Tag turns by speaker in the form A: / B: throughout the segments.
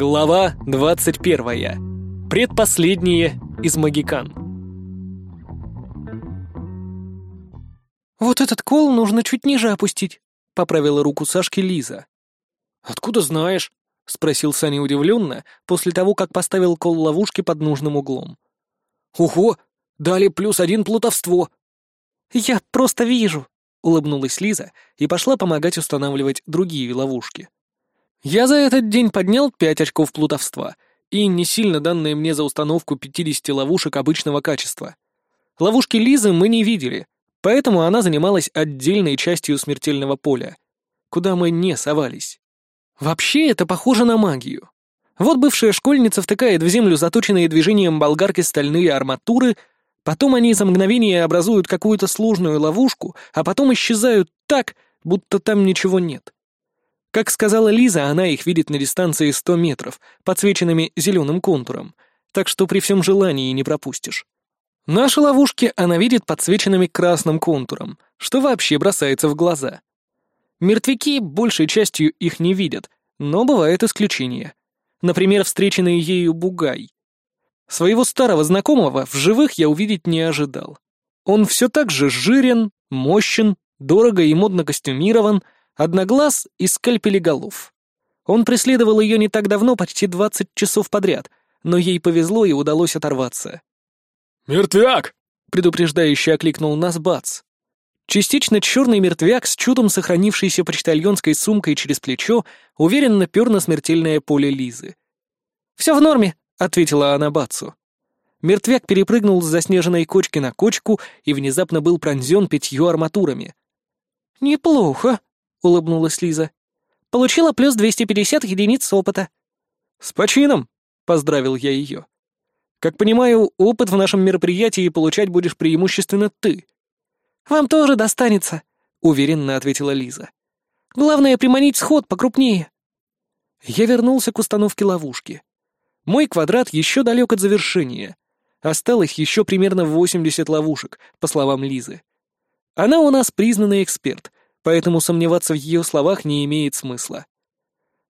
A: Глава 21. Предпоследние из магикан.
B: «Вот этот кол нужно чуть ниже опустить», — поправила руку Сашки Лиза.
A: «Откуда знаешь?» — спросил Саня удивленно, после того, как поставил кол ловушки под нужным углом. «Ого! Дали плюс один плутовство!»
B: «Я просто вижу», — улыбнулась Лиза и пошла помогать устанавливать другие ловушки.
A: Я за этот день поднял пять очков плутовства и не сильно данные мне за установку 50 ловушек обычного качества. Ловушки Лизы мы не видели, поэтому она занималась отдельной частью смертельного поля, куда мы не совались. Вообще это похоже на магию. Вот бывшая школьница втыкает в землю заточенные движением болгарки стальные арматуры, потом они за мгновение образуют какую-то сложную ловушку, а потом исчезают так, будто там ничего нет. Как сказала Лиза, она их видит на дистанции 100 метров, подсвеченными зеленым контуром, так что при всем желании не пропустишь. Наши ловушки она видит подсвеченными красным контуром, что вообще бросается в глаза. Мертвяки большей частью их не видят, но бывают исключения. Например, встреченный ею бугай. Своего старого знакомого в живых я увидеть не ожидал. Он все так же жирен, мощен, дорого и модно костюмирован — Одноглаз и скальпелеголов. Он преследовал ее не так давно, почти двадцать часов подряд, но ей повезло и удалось оторваться.
C: «Мертвяк!»
A: — предупреждающе окликнул нас Бац. Частично черный мертвяк с чудом сохранившейся почтальонской сумкой через плечо уверенно пер на смертельное поле Лизы. «Все в норме», — ответила она Бацу. Мертвяк перепрыгнул с заснеженной кочки на кочку и внезапно был пронзен пятью арматурами.
B: «Неплохо», — улыбнулась Лиза. «Получила плюс 250 единиц опыта».
A: «С почином!» — поздравил я ее. «Как понимаю, опыт в нашем мероприятии получать будешь преимущественно ты».
B: «Вам тоже достанется», — уверенно ответила Лиза. «Главное — приманить сход покрупнее».
A: Я вернулся к установке ловушки. Мой квадрат еще далек от завершения. Осталось еще примерно 80 ловушек, по словам Лизы. Она у нас признанный эксперт, поэтому сомневаться в ее словах не имеет смысла.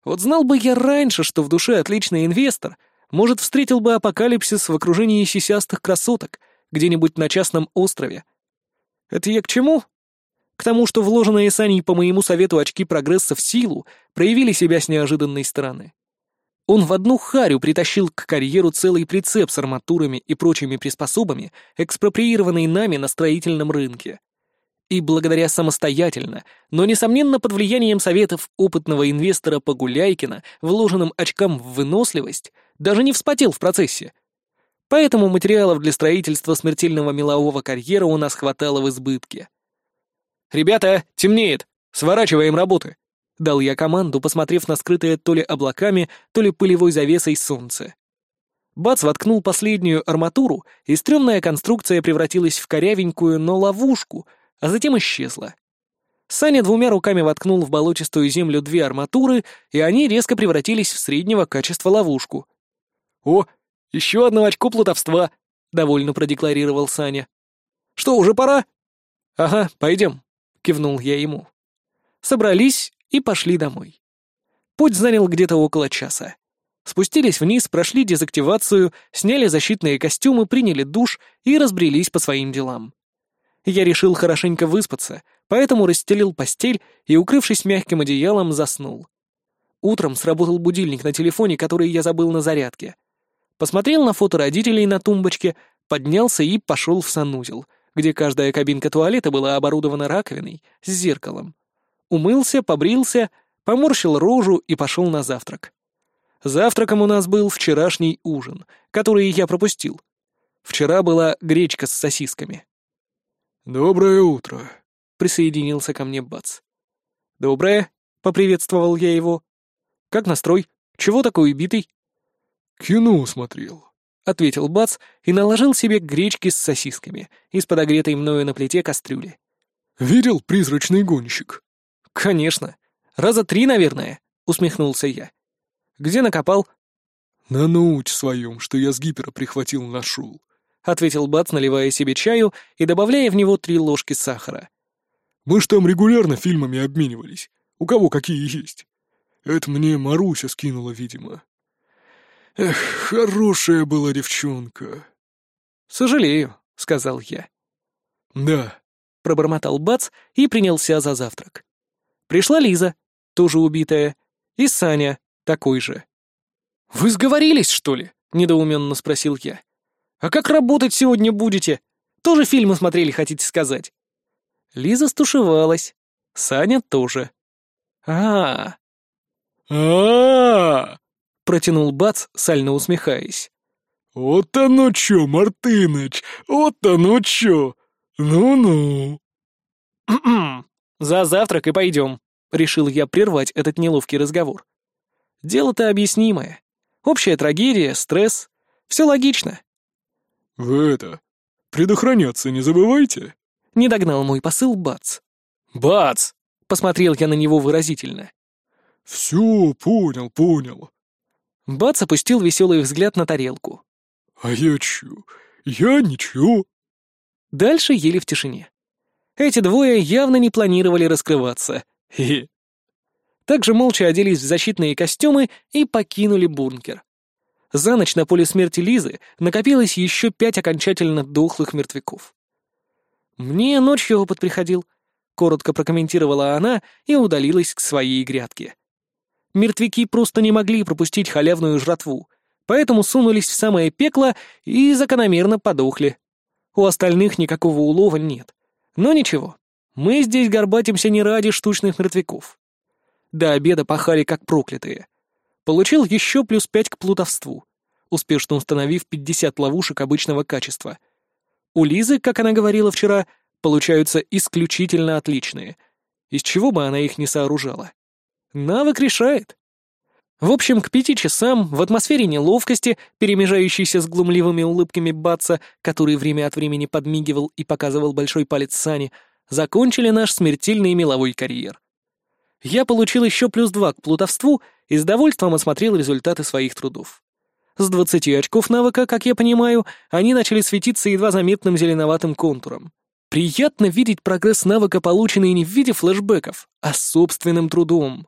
A: Вот знал бы я раньше, что в душе отличный инвестор, может, встретил бы апокалипсис в окружении сисястых красоток где-нибудь на частном острове. Это я к чему? К тому, что вложенные Саней по моему совету очки прогресса в силу проявили себя с неожиданной стороны. Он в одну харю притащил к карьеру целый прицеп с арматурами и прочими приспособами, экспроприированный нами на строительном рынке и благодаря самостоятельно, но, несомненно, под влиянием советов опытного инвестора Погуляйкина, вложенным очкам в выносливость, даже не вспотел в процессе. Поэтому материалов для строительства смертельного мелового карьера у нас хватало в избытке. «Ребята, темнеет! Сворачиваем работы!» — дал я команду, посмотрев на скрытое то ли облаками, то ли пылевой завесой солнце. Бац воткнул последнюю арматуру, и стрёмная конструкция превратилась в корявенькую, но ловушку — а затем исчезла. Саня двумя руками воткнул в болотистую землю две арматуры, и они резко превратились в среднего качества ловушку. «О, еще одно очко плутовства!» — довольно продекларировал Саня. «Что, уже пора?» «Ага, пойдем», — кивнул я ему. Собрались и пошли домой. Путь занял где-то около часа. Спустились вниз, прошли дезактивацию, сняли защитные костюмы, приняли душ и разбрелись по своим делам. Я решил хорошенько выспаться, поэтому расстелил постель и, укрывшись мягким одеялом, заснул. Утром сработал будильник на телефоне, который я забыл на зарядке. Посмотрел на фото родителей на тумбочке, поднялся и пошел в санузел, где каждая кабинка туалета была оборудована раковиной с зеркалом. Умылся, побрился, поморщил рожу и пошел на завтрак. Завтраком у нас был вчерашний ужин, который я пропустил. Вчера была гречка с сосисками.
C: «Доброе утро», —
A: присоединился ко мне Бац. «Доброе», — поприветствовал я его. «Как настрой? Чего такой убитый?»
C: «Кино смотрел», —
A: ответил Бац и наложил себе гречки с сосисками из подогретой мною на плите кастрюли.
C: «Видел призрачный гонщик?»
A: «Конечно. Раза три, наверное», — усмехнулся я. «Где накопал?»
C: «На науч своем, что я с гипера прихватил, нашел»,
A: ответил Бац, наливая себе чаю и добавляя в него три ложки сахара.
C: «Мы ж там регулярно фильмами обменивались. У кого какие есть. Это мне Маруся скинула, видимо. Эх, хорошая была девчонка.
A: «Сожалею», — сказал я.
C: Да.
A: Пробормотал Бац и принялся за завтрак. Пришла Лиза, тоже убитая, и Саня, такой же. «Вы сговорились, что ли?» — недоуменно спросил я. «А как работать сегодня будете? Тоже фильмы смотрели, хотите сказать?» Лиза стушевалась. Саня тоже. а
C: а, -а, -а
A: протянул Бац, сально усмехаясь.
C: «Вот оно чё, Мартыныч, вот оно чё! Ну-ну!»
A: «За завтрак и пойдем», — решил я прервать этот неловкий разговор. «Дело-то объяснимое. Общая трагедия, стресс. Все логично».
C: «Вы это, предохраняться не забывайте», —
A: не догнал мой посыл Бац. «Бац!» — посмотрел я на него выразительно.
C: «Все, понял, понял».
A: Бац опустил веселый взгляд на тарелку.
C: «А я чё? Я ничего».
A: Дальше ели в тишине. Эти двое явно не планировали раскрываться. Хе -хе. Также молча оделись в защитные костюмы и покинули бункер. За ночь на поле смерти Лизы накопилось еще пять окончательно дохлых мертвяков. «Мне ночью опыт приходил», — коротко прокомментировала она и удалилась к своей грядке. Мертвяки просто не могли пропустить халявную жратву, поэтому сунулись в самое пекло и закономерно подохли. У остальных никакого улова нет. Но ничего, мы здесь горбатимся не ради штучных мертвяков. До обеда пахали как проклятые. Получил еще плюс пять к плутовству, успешно установив 50 ловушек обычного качества. У Лизы, как она говорила вчера, получаются исключительно отличные. Из чего бы она их не сооружала? Навык решает. В общем, к пяти часам, в атмосфере неловкости, перемежающейся с глумливыми улыбками Батса, который время от времени подмигивал и показывал большой палец Сани, закончили наш смертельный меловой карьер. Я получил еще плюс два к плутовству и с довольством осмотрел результаты своих трудов. С двадцати очков навыка, как я понимаю, они начали светиться едва заметным зеленоватым контуром. Приятно видеть прогресс навыка, полученный не в виде флешбеков, а собственным трудом.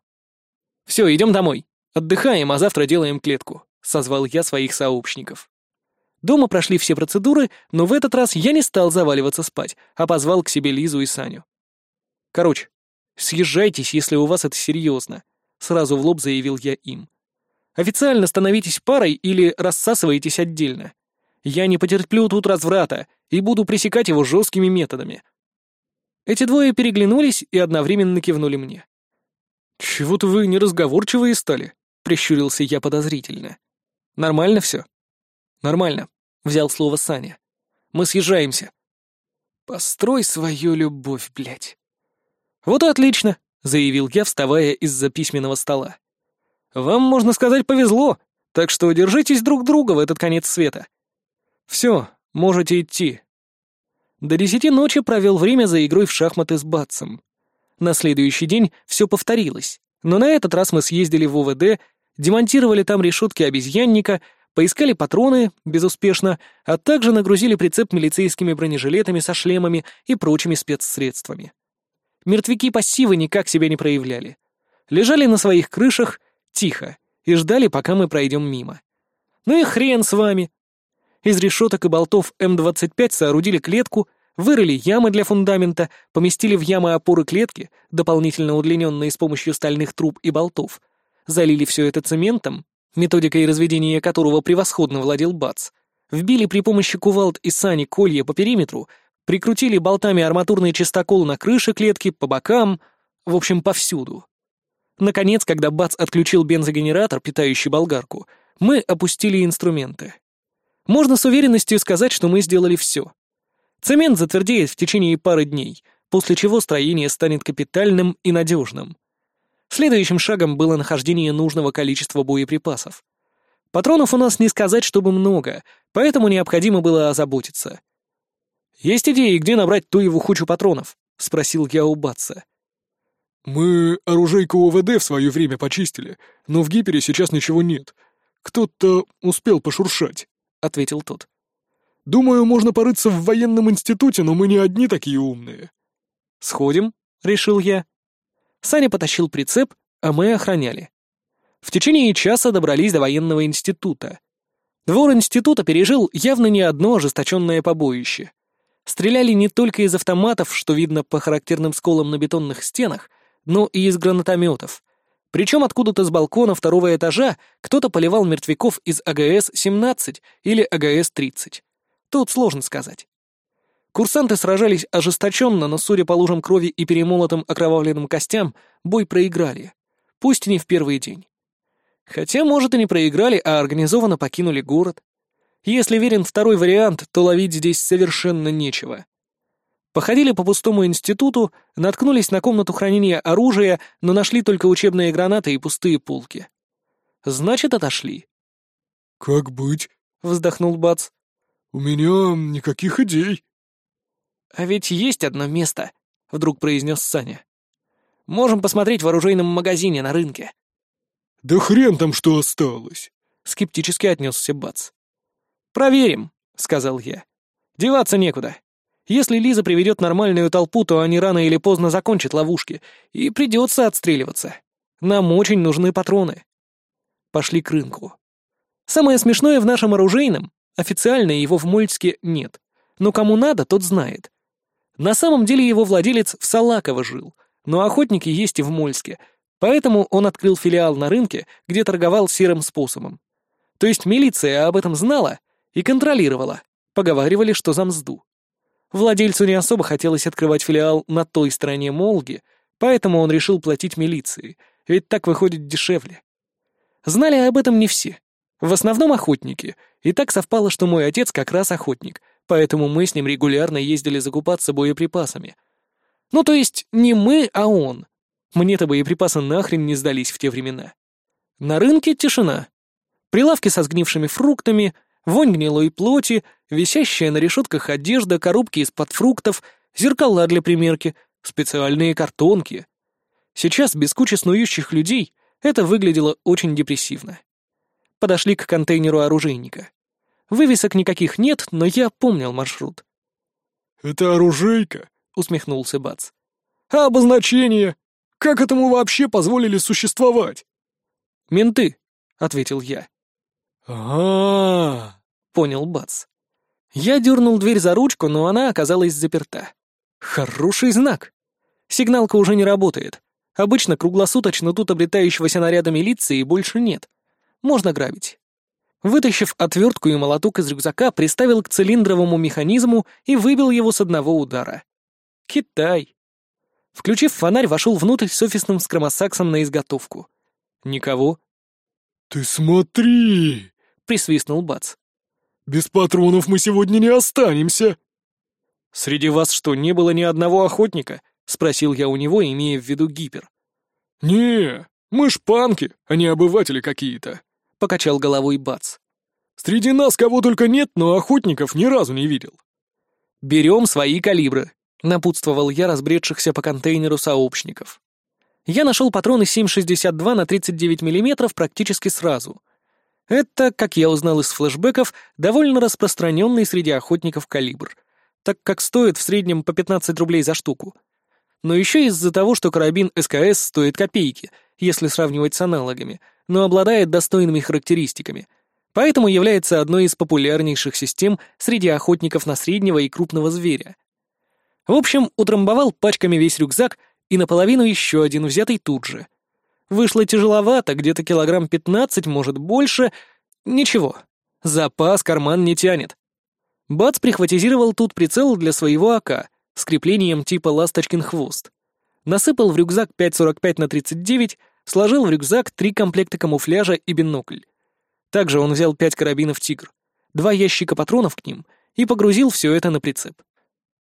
A: «Все, идем домой», «Отдыхаем, а завтра делаем клетку», — созвал я своих сообщников. Дома прошли все процедуры, но в этот раз я не стал заваливаться спать, а позвал к себе Лизу и Саню. «Короче, съезжайтесь, если у вас это серьезно», — сразу в лоб заявил я им. «Официально становитесь парой или рассасываетесь отдельно. Я не потерплю тут разврата и буду пресекать его жесткими методами». Эти двое переглянулись и одновременно кивнули мне. «Чего-то вы неразговорчивые стали», — прищурился я подозрительно. «Нормально все?» «Нормально», — взял слово Саня. «Мы съезжаемся». «Построй свою любовь, блядь». «Вот и отлично», — заявил я, вставая из-за письменного стола. «Вам, можно сказать, повезло, так что держитесь друг друга в этот конец света. Все, можете идти». До десяти ночи провел время за игрой в шахматы с Батсом. На следующий день все повторилось, но на этот раз мы съездили в ОВД демонтировали там решетки обезьянника, поискали патроны, безуспешно, а также нагрузили прицеп милицейскими бронежилетами со шлемами и прочими спецсредствами. Мертвяки пассивы никак себя не проявляли. Лежали на своих крышах, тихо, и ждали, пока мы пройдем мимо. Ну и хрен с вами. Из решеток и болтов М-25 соорудили клетку, вырыли ямы для фундамента, поместили в ямы опоры клетки, дополнительно удлиненные с помощью стальных труб и болтов, залили все это цементом, методикой разведения которого превосходно владел Бац, вбили при помощи кувалд и сани колья по периметру, прикрутили болтами арматурный чистокол на крыше клетки, по бокам, в общем, повсюду. Наконец, когда Бац отключил бензогенератор, питающий болгарку, мы опустили инструменты. Можно с уверенностью сказать, что мы сделали все. Цемент затвердеет в течение пары дней, после чего строение станет капитальным и надежным. Следующим шагом было нахождение нужного количества боеприпасов. Патронов у нас не сказать, чтобы много, поэтому необходимо было озаботиться. «Есть идеи, где набрать ту его хучу патронов?» — спросил я у Батса.
C: «Мы оружейку ОВД в свое время почистили, но в гипере сейчас ничего нет. Кто-то успел пошуршать», — ответил тот. «Думаю, можно порыться в военном институте, но мы не одни такие умные».
A: «Сходим», — решил я. Саня потащил прицеп, а мы охраняли. В течение часа добрались до военного института. Двор института пережил явно не одно ожесточенное побоище. Стреляли не только из автоматов, что видно по характерным сколам на бетонных стенах, но и из гранатометов. Причем откуда-то с балкона второго этажа кто-то поливал мертвяков из АГС-17 или АГС-30. Тут сложно сказать. Курсанты сражались ожесточенно, но, судя по лужам крови и перемолотым окровавленным костям, бой проиграли. Пусть не в первый день. Хотя, может, и не проиграли, а организованно покинули город. Если верен второй вариант, то ловить здесь совершенно нечего. Походили по пустому институту, наткнулись на комнату хранения оружия, но нашли только учебные гранаты и пустые полки. Значит, отошли.
C: «Как быть?»
A: — вздохнул Бац.
C: «У меня никаких идей».
A: «А ведь есть одно место», — вдруг произнес Саня. «Можем посмотреть в оружейном магазине на рынке».
C: «Да хрен там что осталось», —
A: скептически отнесся Бац. «Проверим», — сказал я. «Деваться некуда. Если Лиза приведет нормальную толпу, то они рано или поздно закончат ловушки, и придется отстреливаться. Нам очень нужны патроны». Пошли к рынку. Самое смешное в нашем оружейном, официально его в Мольске нет, но кому надо, тот знает. На самом деле его владелец в Салаково жил, но охотники есть и в Мольске, поэтому он открыл филиал на рынке, где торговал серым способом. То есть милиция об этом знала и контролировала, поговаривали, что за мзду. Владельцу не особо хотелось открывать филиал на той стороне Молги, поэтому он решил платить милиции, ведь так выходит дешевле. Знали об этом не все. В основном охотники, и так совпало, что мой отец как раз охотник, поэтому мы с ним регулярно ездили закупаться боеприпасами. Ну, то есть не мы, а он. Мне-то боеприпасы нахрен не сдались в те времена. На рынке тишина. Прилавки со сгнившими фруктами, вонь гнилой плоти, висящая на решетках одежда, коробки из-под фруктов, зеркала для примерки, специальные картонки. Сейчас, без кучи снующих людей, это выглядело очень депрессивно. Подошли к контейнеру оружейника. Вывесок никаких нет, но я помнил маршрут.
C: «Это оружейка?» — усмехнулся Бац. «А обозначение? Как этому вообще позволили существовать?»
A: «Менты», — ответил я.
C: А,
A: понял Бац. Я дернул дверь за ручку, но она оказалась заперта. Хороший знак. Сигналка уже не работает. Обычно круглосуточно тут обретающегося наряда милиции больше нет. Можно грабить. Вытащив отвертку и молоток из рюкзака, приставил к цилиндровому механизму и выбил его с одного удара. Китай. Включив фонарь, вошел внутрь с офисным скромосаксом на изготовку. Никого.
C: «Ты смотри!»
A: — присвистнул Бац.
C: «Без патронов мы сегодня не останемся!»
A: «Среди вас что, не было ни одного охотника?» — спросил я у него, имея в виду гипер.
C: «Не, мы ж панки, а не обыватели какие-то», — покачал головой Бац. «Среди нас кого только нет, но охотников ни разу не видел».
A: «Берем свои калибры», — напутствовал я разбредшихся по контейнеру сообщников. Я нашел патроны 7,62 на 39 мм практически сразу. Это, как я узнал из флешбеков, довольно распространенный среди охотников калибр, так как стоит в среднем по 15 рублей за штуку. Но еще из-за того, что карабин СКС стоит копейки, если сравнивать с аналогами — но обладает достойными характеристиками, поэтому является одной из популярнейших систем среди охотников на среднего и крупного зверя. В общем, утрамбовал пачками весь рюкзак и наполовину еще один, взятый тут же. Вышло тяжеловато, где-то килограмм 15, может, больше. Ничего, запас карман не тянет. Бац прихватизировал тут прицел для своего АК с креплением типа «Ласточкин хвост». Насыпал в рюкзак 5,45 на 39, сложил в рюкзак три комплекта камуфляжа и бинокль. Также он взял пять карабинов «Тигр», два ящика патронов к ним и погрузил все это на прицеп.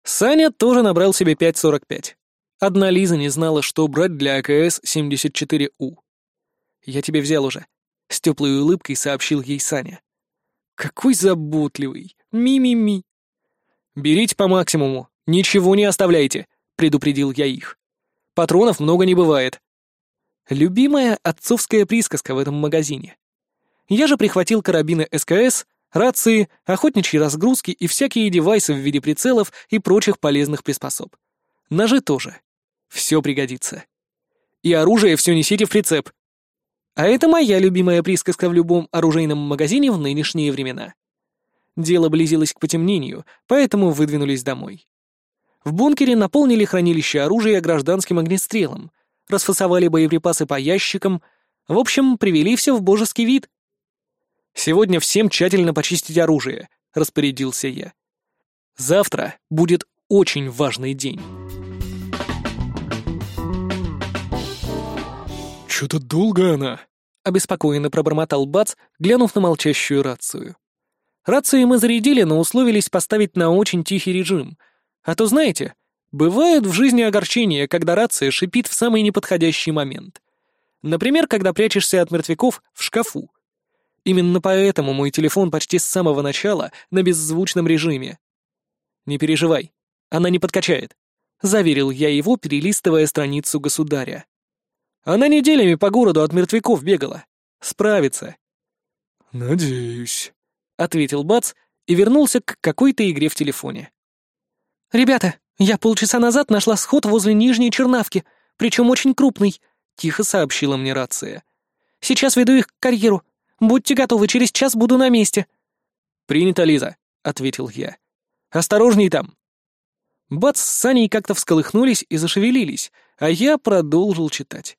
A: Саня тоже набрал себе 5.45. Одна Лиза не знала, что брать для АКС-74У. «Я тебе взял уже», — с теплой улыбкой сообщил ей Саня. «Какой заботливый! Ми-ми-ми!» «Берите по максимуму, ничего не оставляйте», — предупредил я их. «Патронов много не бывает, Любимая отцовская присказка в этом магазине. Я же прихватил карабины СКС, рации, охотничьи разгрузки и всякие девайсы в виде прицелов и прочих полезных приспособ. Ножи тоже. Все пригодится. И оружие все несите в прицеп. А это моя любимая присказка в любом оружейном магазине в нынешние времена. Дело близилось к потемнению, поэтому выдвинулись домой. В бункере наполнили хранилище оружия гражданским огнестрелом, расфасовали боеприпасы по ящикам, в общем, привели все в божеский вид. «Сегодня всем тщательно почистить оружие», — распорядился я. «Завтра будет очень важный день».
C: «Чё-то долго она», —
A: обеспокоенно пробормотал Бац, глянув на молчащую рацию. Рации мы зарядили, но условились поставить на очень тихий режим. А то, знаете, бывают в жизни огорчения, когда рация шипит в самый неподходящий момент. Например, когда прячешься от мертвяков в шкафу. Именно поэтому мой телефон почти с самого начала на беззвучном режиме. «Не переживай, она не подкачает», — заверил я его, перелистывая страницу государя. «Она неделями по городу от мертвяков бегала. Справится».
C: «Надеюсь», —
A: ответил Бац и вернулся к какой-то игре в телефоне.
B: «Ребята, я полчаса назад нашла сход возле Нижней Чернавки, причем очень крупный», — тихо сообщила мне рация. «Сейчас веду их к карьеру. Будьте готовы, через час буду на месте».
A: «Принято, Лиза», — ответил я. «Осторожней там». Бац с Саней как-то всколыхнулись и зашевелились, а я продолжил читать.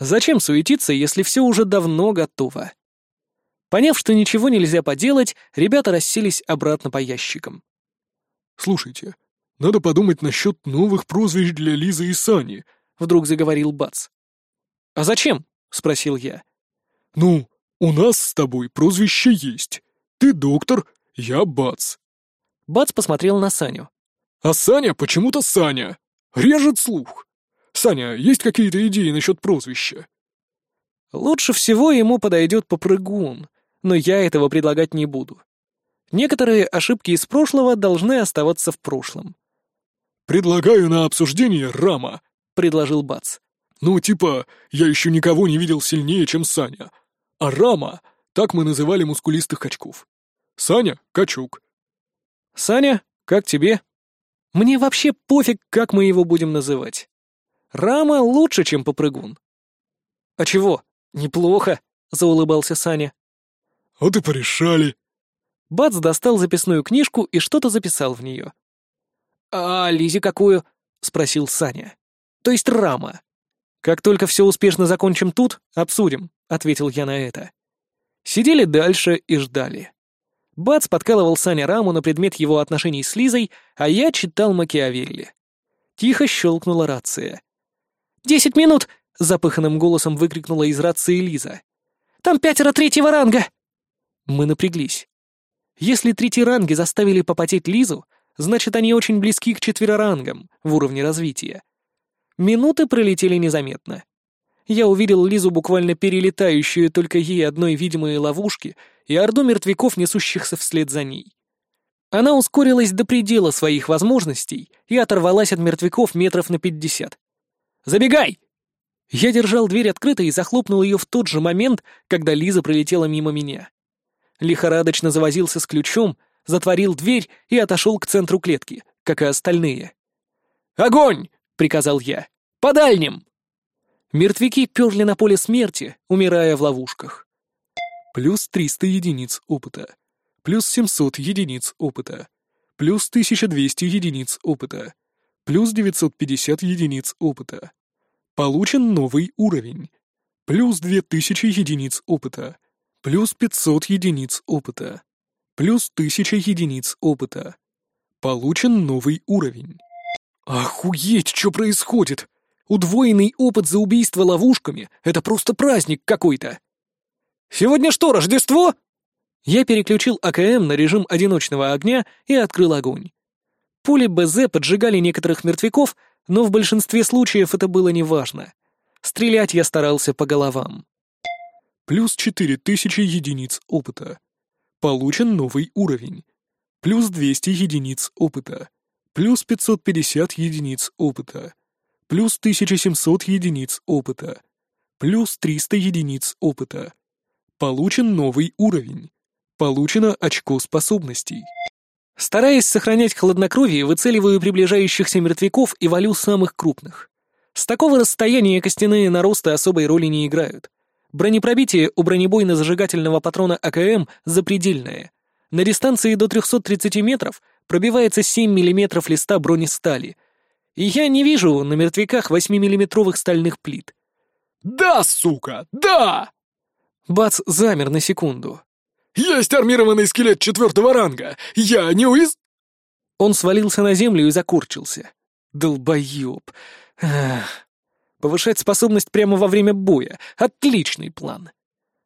A: Зачем суетиться, если все уже давно готово? Поняв, что ничего нельзя поделать, ребята расселись обратно по ящикам.
C: «Слушайте, надо подумать насчет новых прозвищ для Лизы и Сани», — вдруг заговорил Бац.
A: «А зачем?» — спросил я.
C: «Ну, у нас с тобой прозвище есть. Ты доктор, я Бац».
A: Бац посмотрел на Саню.
C: «А Саня почему-то Саня. Режет слух. Саня, есть какие-то идеи насчет прозвища?»
A: «Лучше всего ему подойдет попрыгун», но я этого предлагать не буду. Некоторые ошибки из прошлого должны оставаться в прошлом.
C: «Предлагаю на обсуждение Рама», — предложил Бац. «Ну, типа, я еще никого не видел сильнее, чем Саня. А Рама — так мы называли мускулистых качков. Саня — качок».
A: «Саня, как тебе?» «Мне вообще пофиг, как мы его будем называть. Рама лучше, чем попрыгун». «А чего? Неплохо», — заулыбался Саня.
C: «Вот и порешали».
A: Бац достал записную книжку и что-то записал в нее. «А Лизе какую?» — спросил Саня. «То есть рама». «Как только все успешно закончим тут, обсудим», — ответил я на это. Сидели дальше и ждали. Бац подкалывал Саня раму на предмет его отношений с Лизой, а я читал Макиавелли. Тихо щелкнула рация.
B: «Десять минут!»
A: — запыханным голосом выкрикнула из рации Лиза.
B: «Там пятеро третьего ранга!»
A: Мы напряглись. Если третьи ранги заставили попотеть Лизу, значит, они очень близки к четверорангам в уровне развития. Минуты пролетели незаметно. Я увидел Лизу буквально перелетающую только ей одной видимые ловушки и орду мертвяков, несущихся вслед за ней. Она ускорилась до предела своих возможностей и оторвалась от мертвяков метров на пятьдесят. «Забегай!» Я держал дверь открытой и захлопнул ее в тот же момент, когда Лиза пролетела мимо меня лихорадочно завозился с ключом, затворил дверь и отошел к центру клетки, как и остальные. «Огонь!» — приказал я. «По дальним!» Мертвяки перли на поле смерти, умирая в ловушках. Плюс 300 единиц опыта. Плюс 700 единиц опыта. Плюс 1200 единиц опыта. Плюс 950 единиц опыта. Получен новый уровень. Плюс 2000 единиц опыта. Плюс 500 единиц опыта. Плюс 1000 единиц опыта. Получен новый уровень. Охуеть, что происходит? Удвоенный опыт за убийство ловушками — это просто праздник какой-то. Сегодня что, Рождество? Я переключил АКМ на режим одиночного огня и открыл огонь. Пули БЗ поджигали некоторых мертвяков, но в большинстве случаев это было неважно. Стрелять я старался по головам. Плюс 4000 единиц опыта. Получен новый уровень. Плюс 200 единиц опыта. Плюс 550 единиц опыта. Плюс 1700 единиц опыта. Плюс 300 единиц опыта. Получен новый уровень. Получено очко способностей. Стараясь сохранять хладнокровие, выцеливаю приближающихся мертвяков и валю самых крупных. С такого расстояния костяные наросты особой роли не играют. Бронепробитие у бронебойно-зажигательного патрона АКМ запредельное. На дистанции до 330 метров пробивается 7 мм листа бронестали. И я не вижу на мертвяках 8-миллиметровых стальных плит.
C: «Да, сука, да!»
A: Бац замер на секунду.
C: «Есть армированный скелет четвертого ранга! Я не уиз...»
A: Он свалился на землю и закурчился. Долбоёб. Ах. Повышать способность прямо во время боя. Отличный план.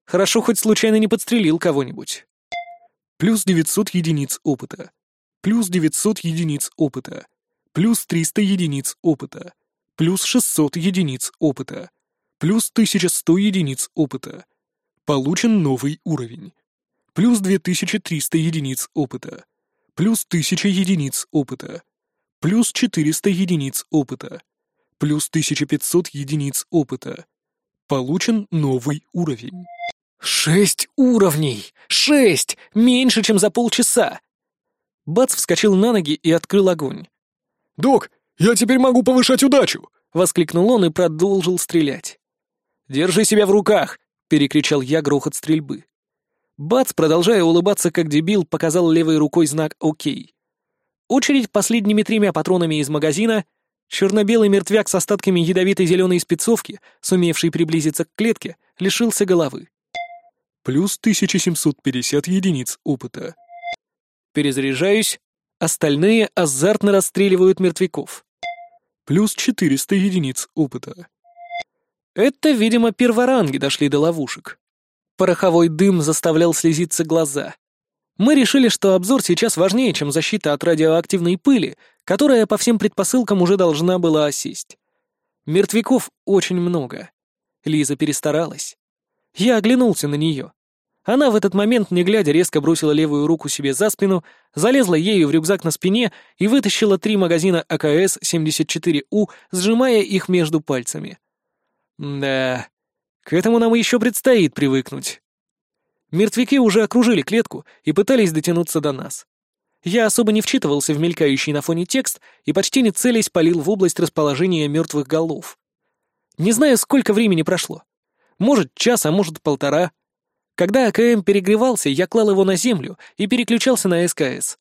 A: Хорошо, хоть случайно не подстрелил кого-нибудь. Плюс 900 единиц опыта. Плюс 900 единиц опыта. Плюс 300 единиц опыта. Плюс 600 единиц опыта. Плюс 1100 единиц опыта. Получен новый уровень. Плюс 2300 единиц опыта. Плюс 1000 единиц опыта. Плюс 400 единиц опыта. Плюс 1500 единиц опыта. Получен новый уровень. Шесть уровней! Шесть! Меньше, чем за полчаса! Бац вскочил на ноги и открыл огонь.
C: «Док, я теперь могу повышать удачу!»
A: — воскликнул он и продолжил стрелять. «Держи себя в руках!» — перекричал я грохот стрельбы. Бац, продолжая улыбаться как дебил, показал левой рукой знак «Окей». Очередь последними тремя патронами из магазина, черно-белый мертвяк с остатками ядовитой зеленой спецовки, сумевший приблизиться к клетке, лишился головы. Плюс 1750 единиц опыта. Перезаряжаюсь. Остальные азартно расстреливают мертвяков. Плюс 400 единиц опыта. Это, видимо, перворанги дошли до ловушек. Пороховой дым заставлял слезиться глаза. Мы решили, что обзор сейчас важнее, чем защита от радиоактивной пыли, которая по всем предпосылкам уже должна была осесть. Мертвяков очень много. Лиза перестаралась. Я оглянулся на нее. Она в этот момент, не глядя, резко бросила левую руку себе за спину, залезла ею в рюкзак на спине и вытащила три магазина АКС-74У, сжимая их между пальцами. Да, к этому нам еще предстоит привыкнуть. Мертвяки уже окружили клетку и пытались дотянуться до нас. Я особо не вчитывался в мелькающий на фоне текст и почти не целясь полил в область расположения мертвых голов. Не знаю, сколько времени прошло. Может, час, а может, полтора. Когда АКМ перегревался, я клал его на землю и переключался на СКС.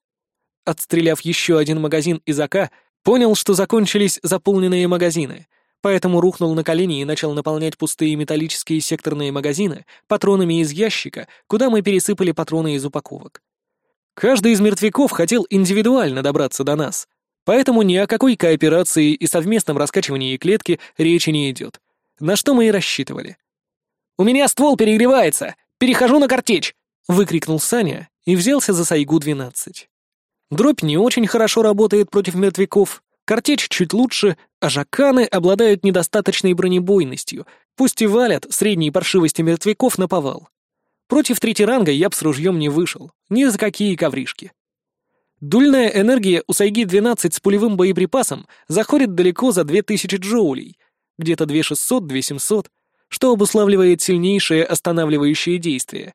A: Отстреляв еще один магазин из АК, понял, что закончились заполненные магазины, поэтому рухнул на колени и начал наполнять пустые металлические секторные магазины патронами из ящика, куда мы пересыпали патроны из упаковок. Каждый из мертвяков хотел индивидуально добраться до нас, поэтому ни о какой кооперации и совместном раскачивании клетки речи не идет, на что мы и рассчитывали. «У меня ствол перегревается! Перехожу на картечь!» — выкрикнул Саня и взялся за Сайгу-12. Дробь не очень хорошо работает против мертвяков, Картечь чуть лучше, а жаканы обладают недостаточной бронебойностью, пусть и валят средней паршивости мертвяков на повал. Против ранга я б с ружьем не вышел, ни за какие ковришки. Дульная энергия у Сайги-12 с пулевым боеприпасом заходит далеко за 2000 джоулей, где-то 2600-2700, что обуславливает сильнейшее останавливающее действие.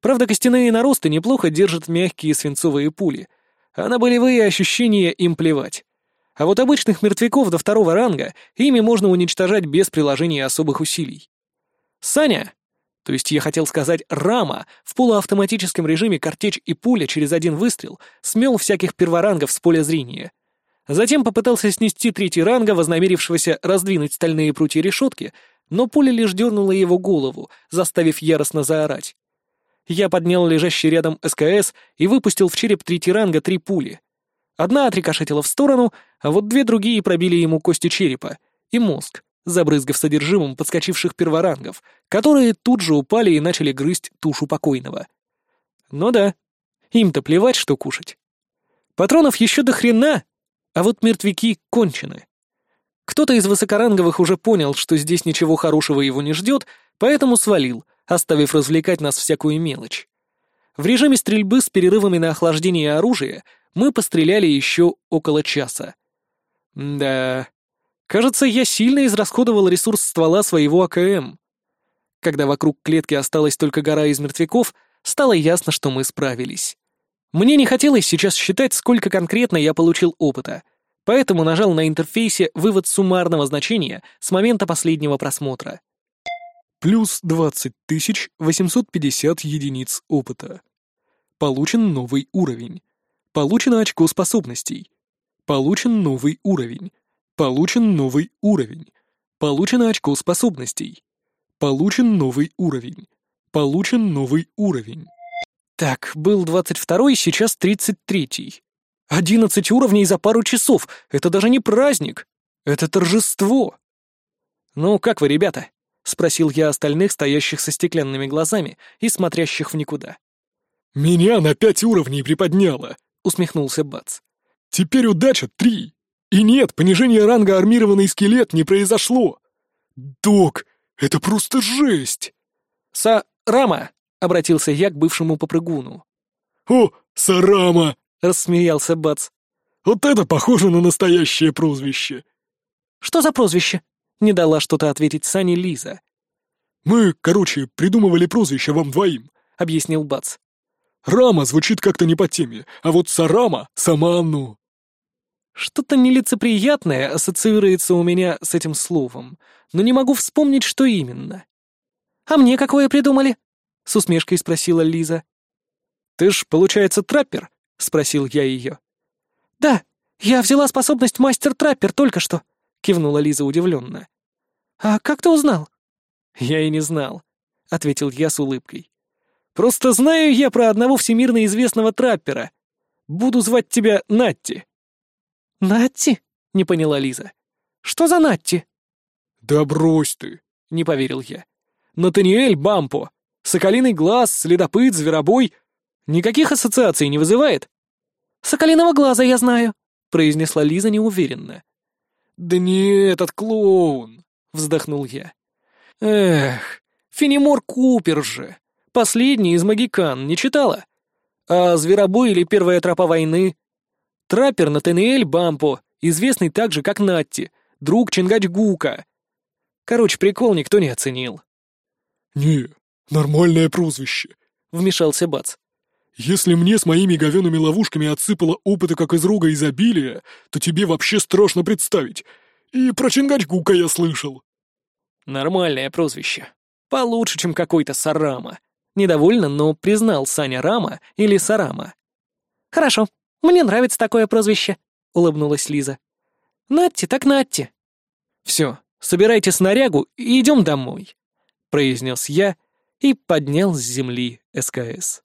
A: Правда, костяные наросты неплохо держат мягкие свинцовые пули, а на болевые ощущения им плевать. А вот обычных мертвяков до второго ранга ими можно уничтожать без приложения особых усилий. Саня, то есть я хотел сказать Рама, в полуавтоматическом режиме картечь и пуля через один выстрел смел всяких перворангов с поля зрения. Затем попытался снести третий ранга, вознамерившегося раздвинуть стальные прутья решетки, но пуля лишь дернула его голову, заставив яростно заорать. Я поднял лежащий рядом СКС и выпустил в череп третий ранга три пули — Одна отрикошетила в сторону, а вот две другие пробили ему кости черепа и мозг, забрызгав содержимым подскочивших перворангов, которые тут же упали и начали грызть тушу покойного. Ну да, им-то плевать, что кушать. Патронов еще до хрена, а вот мертвяки кончены. Кто-то из высокоранговых уже понял, что здесь ничего хорошего его не ждет, поэтому свалил, оставив развлекать нас всякую мелочь. В режиме стрельбы с перерывами на охлаждение оружия мы постреляли еще около часа. Да, кажется, я сильно израсходовал ресурс ствола своего АКМ. Когда вокруг клетки осталась только гора из мертвяков, стало ясно, что мы справились. Мне не хотелось сейчас считать, сколько конкретно я получил опыта, поэтому нажал на интерфейсе вывод суммарного значения с момента последнего просмотра.
C: Плюс 20 850 единиц опыта. Получен новый уровень. Получено очко способностей. Получен новый уровень. Получен новый уровень. Получено очко способностей. Получен новый уровень. Получен новый уровень.
A: Так, был 22-й, сейчас 33-й. 11 уровней за пару часов. Это даже не праздник. Это торжество. Ну, как вы, ребята? — спросил я остальных, стоящих со стеклянными глазами и смотрящих в никуда.
C: «Меня на пять уровней приподняло», — усмехнулся Бац. «Теперь удача три. И нет, понижение ранга армированный скелет не произошло. Док, это просто жесть!»
A: «Са-рама!» — обратился я к бывшему попрыгуну.
C: «О, Сарама!»
A: — рассмеялся Бац.
C: «Вот это похоже на настоящее прозвище!»
A: «Что за прозвище?» Не дала что-то ответить Сане Лиза.
C: «Мы, короче, придумывали прозвище вам двоим», — объяснил Бац. «Рама звучит как-то не по теме, а вот Сарама — сама оно».
A: Что-то нелицеприятное ассоциируется у меня с этим словом, но не могу вспомнить, что именно. «А мне какое придумали?» — с усмешкой спросила Лиза.
C: «Ты ж, получается, траппер?» — спросил я ее.
B: «Да, я взяла способность мастер-траппер только что», — кивнула Лиза удивленно. «А как ты узнал?»
A: «Я и не знал», — ответил я с улыбкой. «Просто знаю я про одного всемирно известного траппера. Буду звать тебя Натти».
B: «Натти?» — не поняла Лиза. «Что за Натти?»
C: «Да брось ты!»
A: — не поверил я. «Натаниэль Бампо. Соколиный глаз, следопыт, зверобой. Никаких ассоциаций не вызывает?»
B: «Соколиного глаза я знаю», — произнесла Лиза неуверенно.
A: «Да не этот клоун. — вздохнул я. «Эх, Фенемор Купер же! Последний из магикан, не читала? А Зверобой или Первая тропа войны? Траппер Натаниэль Бампо, известный также как Натти, друг Чингачгука. Короче, прикол никто не оценил».
C: «Не, нормальное прозвище», — вмешался Бац. «Если мне с моими говёными ловушками отсыпало опыта как из рога изобилия, то тебе вообще страшно представить. И про Чингачгука я слышал».
A: «Нормальное прозвище. Получше, чем какой-то Сарама». Недовольно, но признал Саня Рама или Сарама.
B: «Хорошо, мне нравится такое прозвище», — улыбнулась Лиза. «Натти так Натти».
A: «Все, собирайте снарягу и идем домой», — произнес я и поднял с земли СКС.